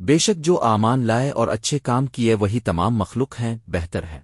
بے شک جو آمان لائے اور اچھے کام کیے وہی تمام مخلوق ہیں، بہتر ہے